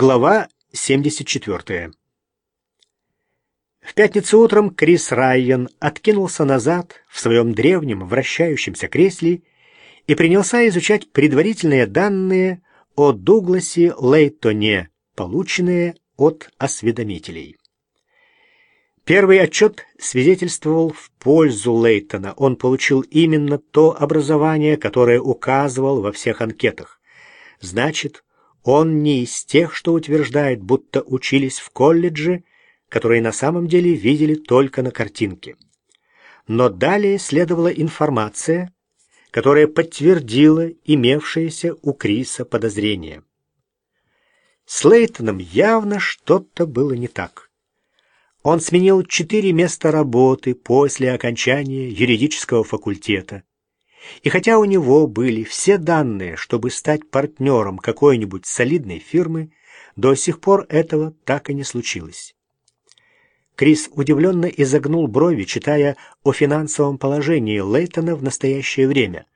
Глава 74. В пятницу утром Крис Райан откинулся назад в своем древнем вращающемся кресле и принялся изучать предварительные данные о Дугласе Лейтоне, полученные от осведомителей. Первый отчет свидетельствовал в пользу Лейтона. Он получил именно то образование, которое указывал во всех анкетах. Значит, он не из тех, что утверждает, будто учились в колледже, которые на самом деле видели только на картинке. Но далее следовала информация, которая подтвердила имевшееся у Криса подозрение. С Лейтоном явно что-то было не так. Он сменил четыре места работы после окончания юридического факультета. И хотя у него были все данные, чтобы стать партнером какой-нибудь солидной фирмы, до сих пор этого так и не случилось. Крис удивленно изогнул брови, читая о финансовом положении Лейтона в настоящее время.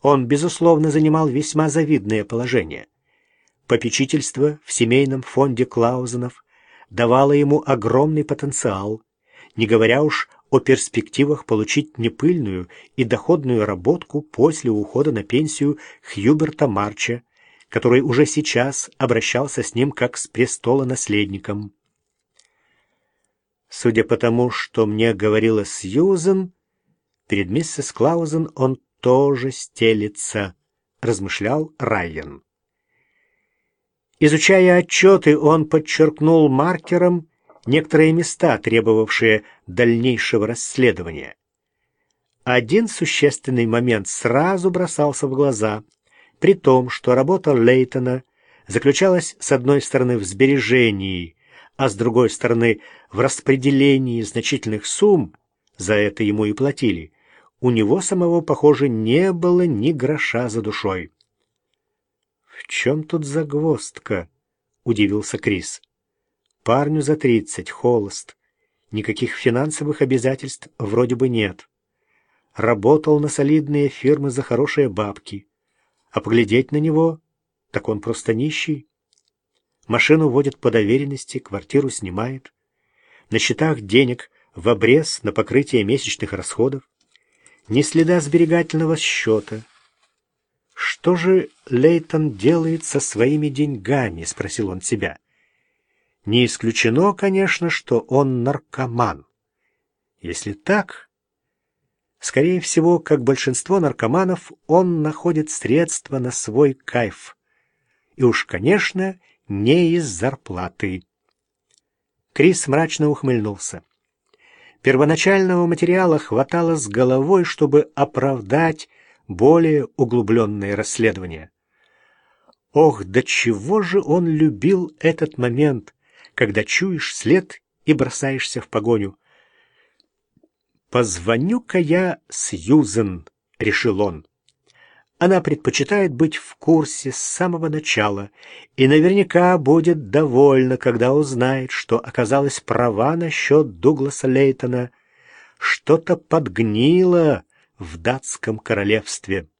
Он, безусловно, занимал весьма завидное положение. Попечительство в семейном фонде Клаузенов давало ему огромный потенциал, не говоря уж о перспективах получить непыльную и доходную работку после ухода на пенсию Хьюберта Марча, который уже сейчас обращался с ним как с престола-наследником. Судя по тому, что мне говорила Сьюзен, перед миссис Клаузен он тоже стелится, размышлял Райан. Изучая отчеты, он подчеркнул маркером некоторые места, требовавшие дальнейшего расследования. Один существенный момент сразу бросался в глаза, при том, что работа Лейтона заключалась с одной стороны в сбережении, а с другой стороны в распределении значительных сумм, за это ему и платили, у него самого, похоже, не было ни гроша за душой. «В чем тут загвоздка?» — удивился Крис. Парню за тридцать, холост. Никаких финансовых обязательств вроде бы нет. Работал на солидные фирмы за хорошие бабки. А поглядеть на него, так он просто нищий. Машину водит по доверенности, квартиру снимает. На счетах денег в обрез на покрытие месячных расходов. Ни следа сберегательного счета. «Что же Лейтон делает со своими деньгами?» — спросил он себя. Не исключено, конечно, что он наркоман. Если так, скорее всего, как большинство наркоманов, он находит средства на свой кайф. И уж, конечно, не из зарплаты. Крис мрачно ухмыльнулся. Первоначального материала хватало с головой, чтобы оправдать более углубленное расследование. Ох, до чего же он любил этот момент, когда чуешь след и бросаешься в погоню. «Позвоню-ка я Сьюзен», — решил он. Она предпочитает быть в курсе с самого начала и наверняка будет довольна, когда узнает, что оказалась права насчет Дугласа Лейтона. Что-то подгнило в датском королевстве.